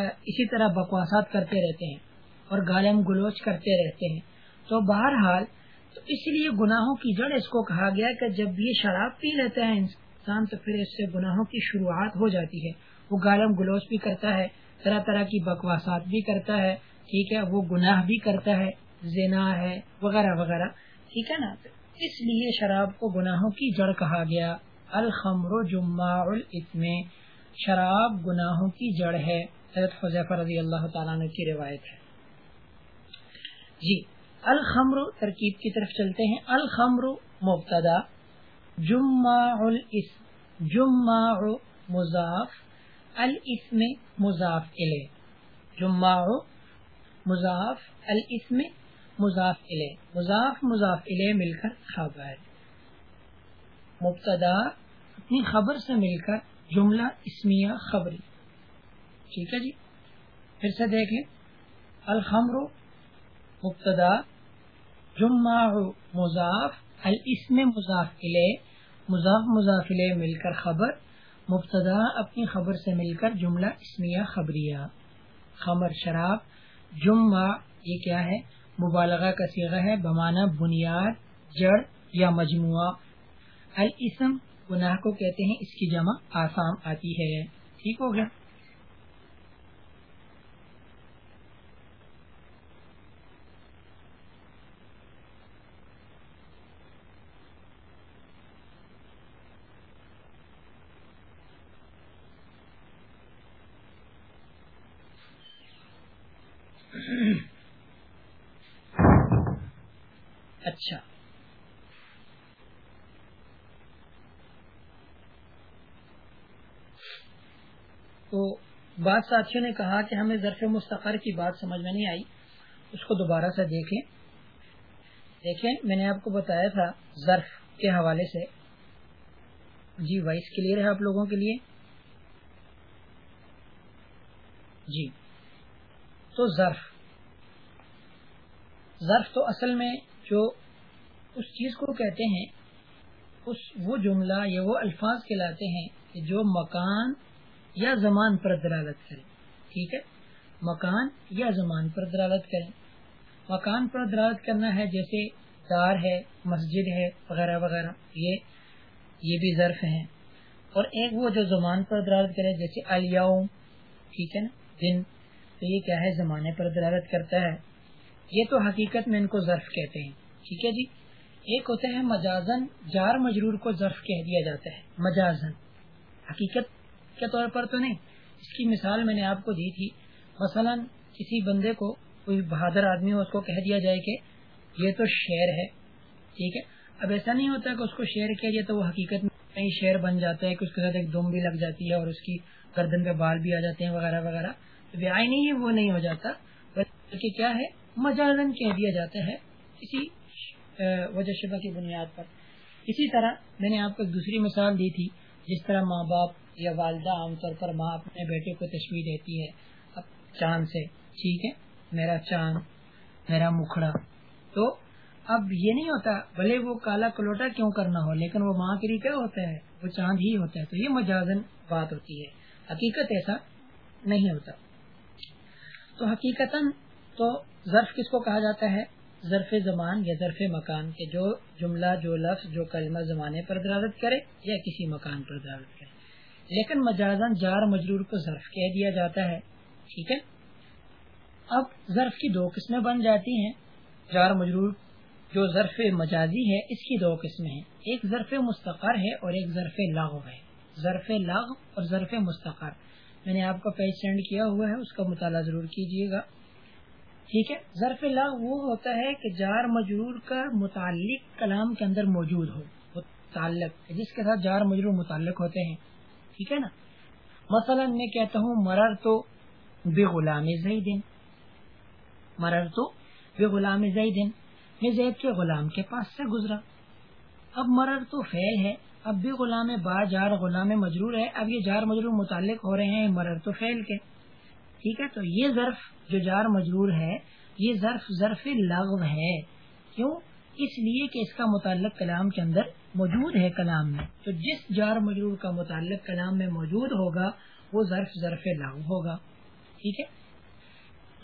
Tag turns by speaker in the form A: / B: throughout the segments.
A: اسی طرح بکواسات کرتے رہتے ہیں اور گالم گلوچ کرتے رہتے ہیں۔ تو بہرحال، تو اس لیے گناہوں کی جڑ اس کو کہا گیا کہ جب یہ شراب پی لیتا ہے انسان، تو پھر اس سے گناہوں کی شروعات ہو جاتی ہے۔ وہ گالم گلوچ بھی کرتا ہے، طرح طرح کی بکواسات بھی کرتا ہے، ٹھیک ہے، وہ گناہ بھی کرتا ہے، زنا ہے، وغیرہ وغیرہ۔ ٹھیک ہے نا؟ اس لیے شراب کو گناہوں کی جڑ کہا گیا۔ الخمر جمع الاسم شراب گناہوں کی جڑ ہے۔ حضرت حضیفہ رضی اللہ تعالیٰ عنہ کی روایت ہے۔ جی الخمر ترکیب کی طرف چلتے ہیں۔ الخمر مبتدا جمع الاسم جمع مضاف الاسم مضاف الیہ۔ جمع مضاف الاسم مضاف الیہ۔ مضاف مضاف الیہ مل کر خبر مبتدا، اپنی خبر سے مل کر جملہ اسمیہ خبری۔ ٹھیک ہے جی؟ پھر سے دیکھ لیں۔ الخمر مبتدا جمع مضاف الاسم مضاف الیہ مضاف مضاف الیہ مل کر خبر، مبتدا اپنی خبر سے مل کر جملہ اسمیہ خبریہ۔ خمر شراب جمعہ یہ کیا ہے؟ مبالغہ کا سیغہ ہے بمانا بنیاد، جڑ یا مجموعہ۔ الاسم گناہ کو کہتے ہیں اس کی جمع آسام آتی ہے۔ ٹھیک ہو گیا۔ اچھا۔ تو بعض ساتھیوں نے کہا کہ ہمیں ظرف مستقر کی بات سمجھ میں نہیں آئی۔ اس کو دوبارہ سے دیکھیں۔ دیکھیں، میں نے آپ کو بتایا تھا ظرف کے حوالے سے۔ جی وائس کلیئر ہے آپ لوگوں کے لیے؟ جی۔ تو ظرف۔ ظرف تو اصل میں جو اس چیز کو کہتے ہیں، اس وہ جملہ یا وہ الفاظ کہلاتے ہیں کہ جو مکان یا زمان پر دلالت کریں، ٹھیک ہے؟ مکان یا زمان پر دلالت کریں۔ مکان پر دلالت کرنا ہے جیسے دار ہے، مسجد ہے، وغیرہ وغیرہ۔ یہ یہ بھی ظرف ہیں۔ اور ایک وہ جو زمان پر دلالت کرے، جیسے الیوم، ٹھیک ہے نا؟ دن۔ تو یہ کیا ہے؟ زمانے پر دلالت کرتا ہے۔ یہ تو حقیقت میں ان کو ظرف کہتے ہیں۔ ٹھیک ہے جی؟ ایک ہوتا ہے مجازن، جار مجرور کو ظرف کہہ دیا جاتا ہے۔ مجازن۔ حقیقت کے طور پر تو نہیں۔ اس کی مثال میں نے آپ کو دی تھی۔ مثلا کسی بندے کو کوئی بہادر آدمی ہو، اس کو کہہ دیا جائے کہ یہ تو شعر ہے، ٹھیک ہے؟ اب ایسا نہیں ہوتا کہ اس کو شعر کہہ دیا تو وہ حقیقت میں شعر بن جاتا ہے کہ اس کے ساتھ ایک دم بھی لگ جاتی ہے اور اس کی گردن پہ بال بھی آ جاتے ہیں وغیرہ وغیرہ۔ بیائی نہیں ہے، وہ نہیں ہو جاتا۔ بلکہ کیا ہے؟ مجازن کہہ دیا جاتا ہے کسی وجہ شبہ کی بنیاد پر۔ اسی طرح میں نے آپ کو دوسری مثال دی تھی، جس طرح ماں باپ یا والدہ عام طور پر ماں اپنے بیٹے کو تشویح دیتی ہے اب چاند سے، ٹھیک ہے؟ میرا چاند، میرا مکھڑا۔ تو اب یہ نہیں ہوتا، بھلے وہ کالا کلوٹا کیوں کرنا ہو؟ لیکن وہ ماں کے لیے کیا ہوتا ہے؟ وہ چاند ہی ہوتا ہے۔ تو یہ مجازن بات ہوتی ہے۔ حقیقت ایسا نہیں ہوتا۔ تو حقیقت تو ظرف کس کو کہا جاتا ہے؟ ظرف زمان یا ظرف مکان کے، جو جملہ، جو لفظ، جو کلمہ زمانے پر دلالت کرے یا کسی مکان پر دلالت کرے۔ لیکن مجازن جار مجرور کو ظرف کہہ دیا جاتا ہے، ٹھیک ہے؟ اب ظرف کی دو قسمیں بن جاتی ہیں۔ جار مجرور جو ظرف مجازی ہے، اس کی دو قسمیں ہیں۔ ایک ظرف مستقر ہے اور ایک ظرف لاغ ہے۔ ظرف لاغ اور ظرف مستقر۔ میں نے آپ کو پیج سینڈ کیا ہوا ہے، اس کا مطالعہ ضرور کیجیے گا۔ ٹھیک ہے؟ ظرف لا وہ ہوتا ہے کہ جار مجرور کا متعلق کلام کے اندر موجود ہو، متعلق، جس کے ساتھ جار مجرور متعلق ہوتے ہیں۔ ٹھیک ہے نا؟ مثلا میں کہتا ہوں، مرر تو بے غلام زیدن. مرر تو بے غلام زیدن. میں زید کے غلام کے پاس سے گزرا. اب مرر تو فیل ہے. اب بھی غلام با جار غلام مجرور ہے. اب یہ جار مجرور متعلق ہو رہے ہیں مرر تو فیل کے. ٹھیک ہے؟ تو یہ ظرف جو جار مجرور ہے، یہ ظرف ظرف لغو ہے. کیوں؟ اس لیے کہ اس کا متعلق کلام کے اندر موجود ہے کلام میں۔ تو جس جار مجرور کا متعلق کلام میں موجود ہوگا، وہ ظرف ظرف لغو ہوگا۔ ٹھیک ہے؟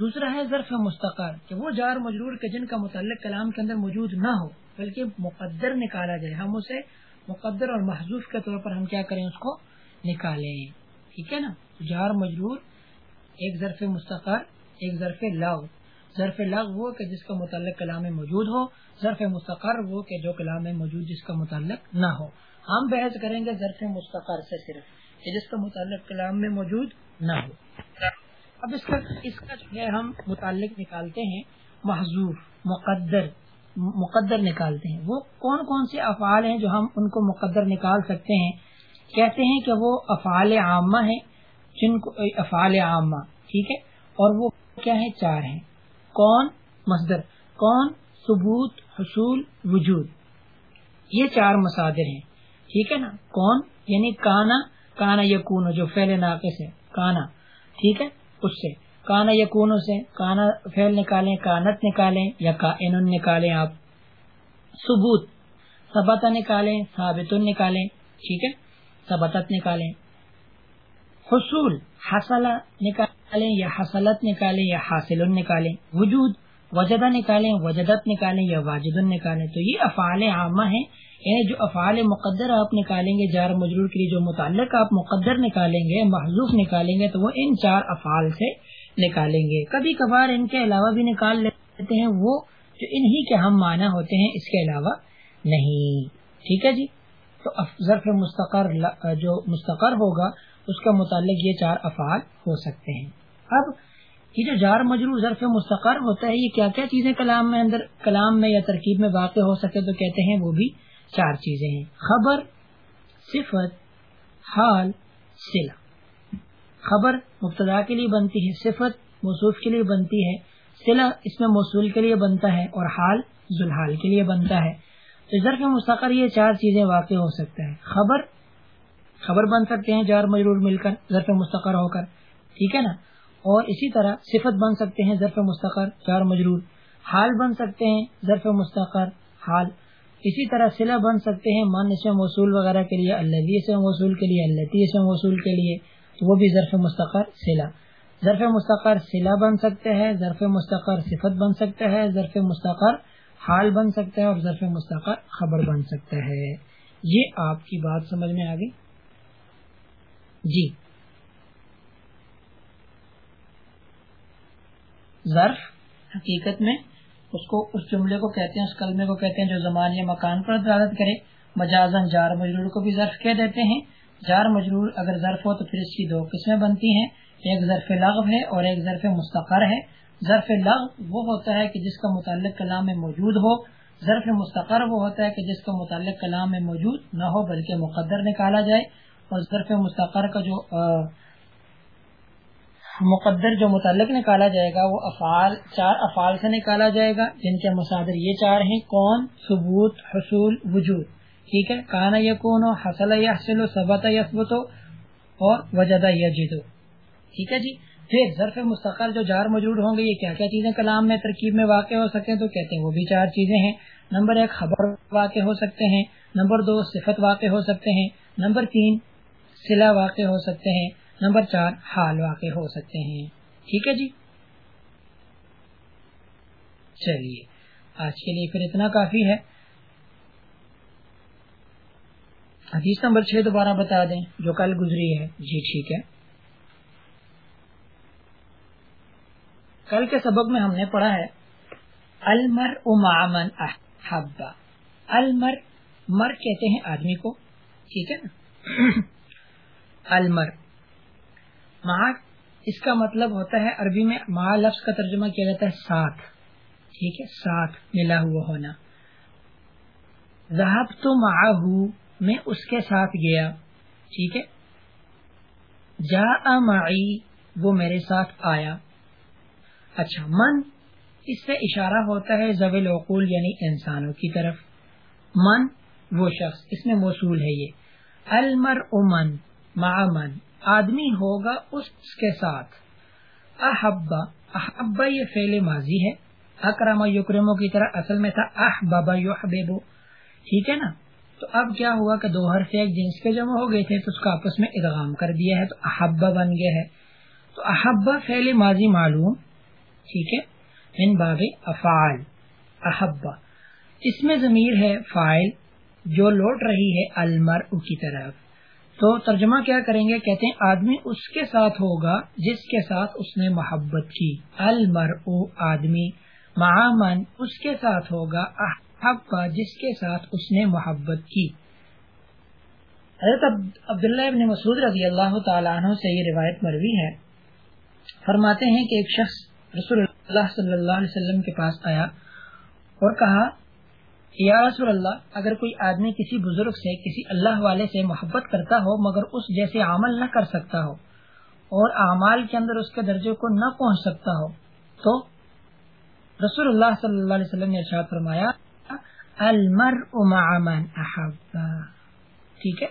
A: دوسرا ہے ظرف مستقر، کہ وہ جار مجرور کے جن کا متعلق کلام کے اندر موجود نہ ہو، بلکہ مقدر نکالا جائے۔ ہم اسے مقدر اور محضوف کے طور پر ہم کیا کریں؟ اس کو نکالیں۔ ٹھیک ہے نا؟ جار مجرور، ایک ظرف مستقر، ایک ظرف لاؤ۔ ظرف لغ وہ کہ جس کا متعلق کلام میں موجود ہو ظرف مستقر وہ کہ جو کلام میں موجود جس کا متعلق نہ ہو۔ ہم بحث کریں گے ظرف مستقر سے صرف کہ جس کا متعلق کلام میں موجود نہ ہو۔ اب اس کا اس کا جو ہے ہم متعلق نکالتے ہیں، محضور، مقدر مقدر نکالتے ہیں۔ وہ کون کون سے افعال ہیں جو ہم ان کو مقدر نکال سکتے ہیں؟ کہتے ہیں کہ وہ افعال عامہ ہیں، جن کو، افعال عامہ، ٹھیک ہے؟ اور وہ کیا ہیں؟ چار ہیں۔ کون؟ مصدر۔ کون؟ ثبوت، حصول، وجود۔ یہ چار مسادر ہیں۔ ٹھیک ہے نا؟ کون؟ یعنی کانا کانا یقون جو فیل ناقص ہے، کانا۔ ٹھیک ہے؟ اس سے۔ کانا یقون سے، کانا فیل نکالیں، کانت نکالیں، یا کا نکالیں آپ۔ ثبوت۔ سبت نکالیں ثابت نکالیں۔ ٹھیک ہے؟ سبتت نکالیں۔ حصول حصل نکالیں یا حصلت نکالیں یا حاصل نکالیں۔ وجود۔ وجدہ نکالیں، وجدت نکالیں یا واجد نکالیں، تو یہ افعال عامہ ہیں۔ یعنی جو افعال مقدر آپ نکالیں گے، جار مجرور کے لیے جو متعلق آپ مقدر نکالیں گے محضوف نکالیں گے، تو وہ ان چار افعال سے نکالیں گے۔ کبھی کبھار ان کے علاوہ بھی نکال لیتے ہیں، وہ جو انہی کے ہم معنی ہوتے ہیں، اس کے علاوہ نہیں۔ ٹھیک ہے جی؟ تو ظرف مستقر جو مستقر ہوگا، اس کا متعلق یہ چار افعال ہو سکتے ہیں۔ اب یہ جو جار مجرور ظرف مستقر ہوتا ہے، یہ کیا کیا چیزیں کلام میں اندر کلام میں یا ترکیب میں واقع ہو سکے تو کہتے ہیں وہ بھی چار چیزیں ہیں۔ خبر، صفت، حال سلا خبر مبتدا کے لیے بنتی ہے، صفت موصوف کے لیے بنتی ہے۔ سلا اس میں موصول کے لیے بنتا ہے اور حال ذوالحال کے لیے بنتا ہے۔ تو ظرف مستقر یہ چار چیزیں واقع ہو سکتا ہے۔ خبر خبر بن سکتے ہیں جار مجرور مل کر، ظرف مستقر ہو کر۔ ٹھیک ہے نا؟ اور اسی طرح صفت بن سکتے ہیں ظرف مستقر جار مجرور۔ حال بن سکتے ہیں ظرف مستقر، حال۔ اسی طرح سلا بن سکتے ہیں من اس میں موصول وغیرہ کے لیے اللہ اس میں موصول کے لیے اللہ اس میں موصول کے لیے وہ بھی ظرف مستقر سلا ظرف مستقر سلا بن سکتے ہیں، ظرف مستقر صفت بن سکتا ہے ظرف مستقر حال بن سکتا ہے اور ظرف مستقر خبر بن سکتا ہے یہ آپ کی بات سمجھ میں آ گئی؟ جی۔ ظرف حقیقت میں اس کو اس جملے کو کہتے ہیں، اس کلمے کو کہتے ہیں جو زمان یا مکان پر دلالت کرے۔ مجازن جار مجرور کو بھی ظرف کہہ دیتے ہیں۔ جار مجرور اگر ظرف ہو تو پھر اس کی دو قسمیں بنتی ہیں۔ ایک ظرف لغو ہے اور ایک ظرف مستقر ہے۔ ظرف لغ وہ ہوتا ہے کہ جس کا متعلق کلام میں موجود ہو۔ ظرف مستقر وہ ہوتا ہے کہ جس کا متعلق کلام میں موجود نہ ہو، بلکہ مقدر نکالا جائے۔ اور ظرف مستقر کا جو مقدر جو متعلق نکالا جائے گا، وہ افعال، چار افعال سے نکالا جائے گا، جن کے مصادر یہ چار ہیں، کون، ثبوت، حصول، وجود۔ ٹھیک ہے؟ کانا یقون حسل یحسل سبت یثبت اور وجدہ یجد۔ ٹھیک ہے جی؟ پھر ظرف مستقل جو جار موجود ہوں گے، یہ کیا کیا چیزیں کلام میں، ترکیب میں واقع ہو سکتے ہیں؟ تو کہتے ہیں وہ بھی چار چیزیں ہیں۔ نمبر ایک، خبر واقع ہو سکتے ہیں۔ نمبر دو، صفت واقع ہو سکتے ہیں۔ نمبر تین سلا واقع ہو سکتے ہیں۔ نمبر چار، حال واقع ہو سکتے ہیں۔ ٹھیک ہے جی؟ چلیے، آج کے لیے پھر اتنا کافی ہے۔ حدیث نمبر چھ دوبارہ بتا دیں، جو کل گزری ہے۔ جی ٹھیک ہے۔ کل کے سبق میں ہم نے پڑھا ہے المر امامن احبا المر مر کہتے ہیں آدمی کو۔ ٹھیک ہے نا؟ المر ماں اس کا مطلب ہوتا ہے عربی میں ماں لفظ کا ترجمہ کیا جاتا ہے ساتھ۔ ٹھیک ہے، ساتھ ملا ہوا ہونا۔ ذہب تو ماہو میں اس کے ساتھ گیا۔ ٹھیک ہے۔ جا معی، وہ میرے ساتھ آیا۔ اچھا من، اس سے اشارہ ہوتا ہے زویل عقول یعنی انسانوں کی طرف۔ من، وہ شخص، اس میں موصول ہے یہ۔ المر امن من۔ آدمی ہوگا اس کے ساتھ۔ احبا احبا یہ فعل ماضی ہے۔ اکرم یکرمو کی طرح اصل میں تھا احبابا یحببو ٹھیک ہے نا؟ تو اب کیا ہوا کہ دو حرف ایک جنس کے جمع ہو گئے تھے، تو اس کا آپس میں ادغام کر دیا ہے، تو احبا بن گیا ہے۔ تو احبا فعل ماضی معلوم۔ ٹھیک ہے؟ من باب افعال۔ احبا اس میں ضمیر ہے فائل جو لوٹ رہی ہے المر کی طرف۔ تو ترجمہ کیا کریں گے؟ کہتے ہیں آدمی اس کے ساتھ ہوگا جس کے ساتھ اس نے محبت کی۔ المر او آدمی معامن اس کے ساتھ ہوگا احبا جس کے ساتھ اس نے محبت کی۔ حضرت عبداللہ ابن مسعود رضی اللہ تعالیٰ عنہ سے یہ روایت مروی ہے۔ فرماتے ہیں کہ ایک شخص رسول اللہ صلی اللہ علیہ وسلم کے پاس آیا اور کہا یا رسول اللہ، اگر کوئی آدمی کسی بزرگ سے، کسی اللہ والے سے محبت کرتا ہو، مگر اس جیسے عمل نہ کر سکتا ہو، اور اعمال کے اندر اس کے درجے کو نہ پہنچ سکتا ہو، تو رسول اللہ صلی اللہ علیہ وسلم نے ارشاد فرمایا المر ٹھیک ہے؟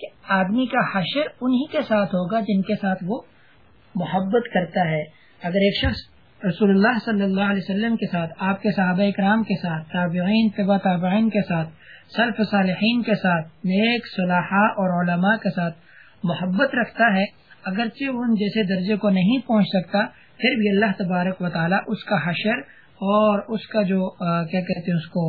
A: کہ آدمی کا حشر انہی کے ساتھ ہوگا جن کے ساتھ وہ محبت کرتا ہے۔ اگر ایک شخص رسول اللہ صلی اللہ علیہ وسلم کے ساتھ، آپ کے صحابہ اکرام کے ساتھ، تابعین طبع تابعین کے ساتھ، سلف صالحین کے ساتھ، نیک صلاحہ اور علماء کے ساتھ محبت رکھتا ہے۔ اگرچہ وہ ان جیسے درجے کو نہیں پہنچ سکتا، پھر بھی اللہ تبارک و تعالی اس کا حشر اور اس کا جو کیا کہتے ہیں اس کو،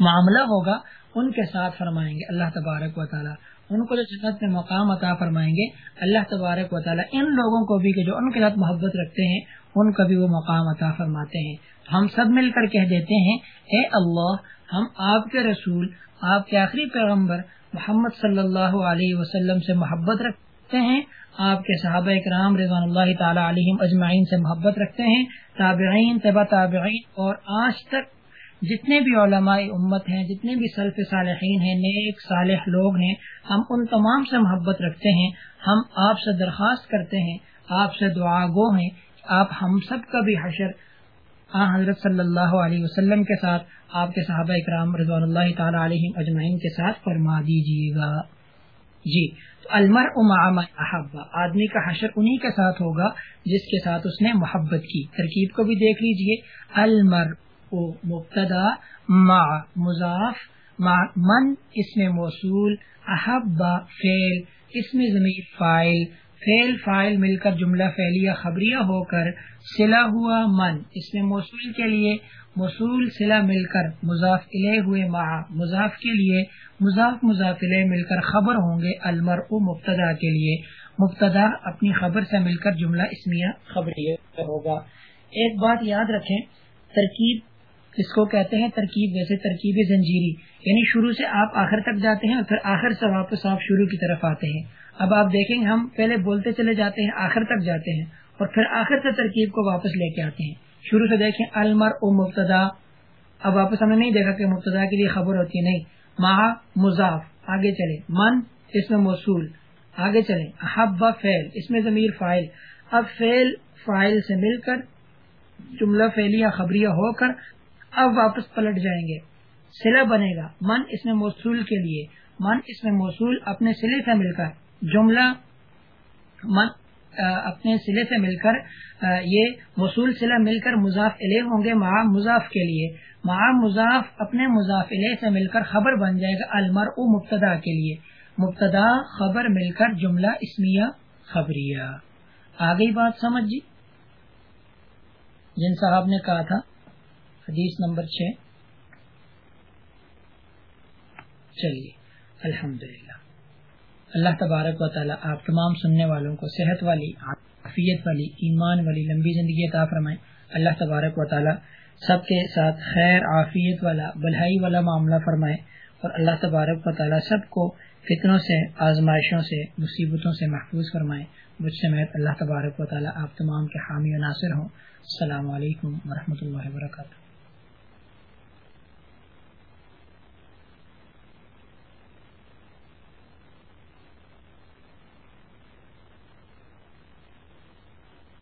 A: معاملہ ہوگا، ان کے ساتھ فرمائیں گے۔ اللہ تبارک و تعالی ان کو جو جنت میں مقام عطا فرمائیں گے۔ اللہ تبارک و تعالی ان لوگوں کو بھی کہ جو ان کے ساتھ محبت رکھتے ہیں ان کا بھی وہ مقام عطا فرماتے ہیں۔ ہم سب مل کر کہہ دیتے ہیں، اے اللہ، ہم آپ کے رسول، آپ کے آخری پیغمبر محمد صلی اللہ علیہ وسلم سے محبت رکھتے ہیں۔ آپ کے صحابہ اکرام رضوان اللہ تعالی علیہم اجمعین سے محبت رکھتے ہیں۔ تابعین طبع تابعین اور آج تک جتنے بھی علماء امت ہیں، جتنے بھی سلف صالحین ہیں، نیک صالح لوگ ہیں، ہم ان تمام سے محبت رکھتے ہیں۔ ہم آپ سے درخواست کرتے ہیں، آپ سے دعا گو ہیں۔ آپ ہم سب کا بھی حشر۔ آ، حضرت صلی اللہ علیہ وسلم کے ساتھ آپ کے صحابہ اکرام رضوان اللہ تعالی علیہ اجمعین کے ساتھ فرما دیجیے گا۔ جی تو المر احبا آدمی کا حشر انہی کے ساتھ ہوگا جس کے ساتھ اس نے محبت کی۔ ترکیب کو بھی دیکھ لیجیے۔ المر او مبتدا ما مضاف من، اس میں موصول احبا فیل اس میں ضمیر فائل فیل فائل مل کر جملہ فیلیا خبریہ ہو کر سلا ہوا من۔ اس میں موصول کے لیے موصول سلا مل کر مضاف ہوئے مع۔ مضاف کے لیے مضاف مضاف مل کر خبر ہوں گے المر مبتدا کے لیے۔ مبتدا اپنی خبر سے مل کر جملہ اسمیہ خبریہ ہوگا۔ ایک بات یاد رکھیں، ترکیب اس کو کہتے ہیں ترکیب ویسے ترکیب زنجیری۔ یعنی شروع سے آپ آخر تک جاتے ہیں اور پھر آخر سے واپس آپ شروع کی طرف آتے ہیں۔ اب آپ دیکھیں گے ہم پہلے بولتے چلے جاتے ہیں، آخر تک جاتے ہیں اور پھر آخر سے ترکیب کو واپس لے کے آتے ہیں۔ شروع سے دیکھیں المر او مبتدا۔ اب واپس ہم نے نہیں دیکھا کہ مبتدا کے لیے خبر ہوتی ہے، نہیں۔ ماہ مضاف، آگے چلے من، اس میں موصول۔ آگے چلے احبا فیل اس میں ضمیر فائل اب فیل فائل سے مل کر جملہ فیلیا خبریہ ہو کر اب واپس پلٹ جائیں گے۔ سلا بنے گا۔ من اس میں موصول کے لیے۔ من اس میں موصول، اپنے سلے سے مل کر۔ جملہ اپنے سلے سے مل کر یہ وصول سلا مل کر مضاف علیہ ہوں گے مع مضاف کے لیے۔ مع مضاف اپنے مضاف علیہ سے مل کر خبر بن جائے گا المر او مبتدا کے لیے۔ مبتدا خبر مل کر جملہ اسمیہ خبریہ۔ آگئی بات سمجھ جی۔ جن صاحب نے کہا تھا، حدیث نمبر چھ۔ چلیے، الحمدللہ۔ اللہ تبارک و تعالیٰ آپ تمام سننے والوں کو صحت والی، عافیت والی، ایمان والی، لمبی زندگی عطا فرمائے۔ اللہ تبارک و تعالیٰ سب کے ساتھ خیر، عافیت والا بلحائی والا معاملہ فرمائے۔ اور اللہ تبارک و تعالیٰ سب کو فتنوں سے، آزمائشوں سے، مصیبتوں سے محفوظ فرمائے۔ مجھ سے اللہ تبارک و تعالیٰ آپ تمام کے حامی و ناصر ہوں۔ السلام علیکم و اللہ وبرکاتہ۔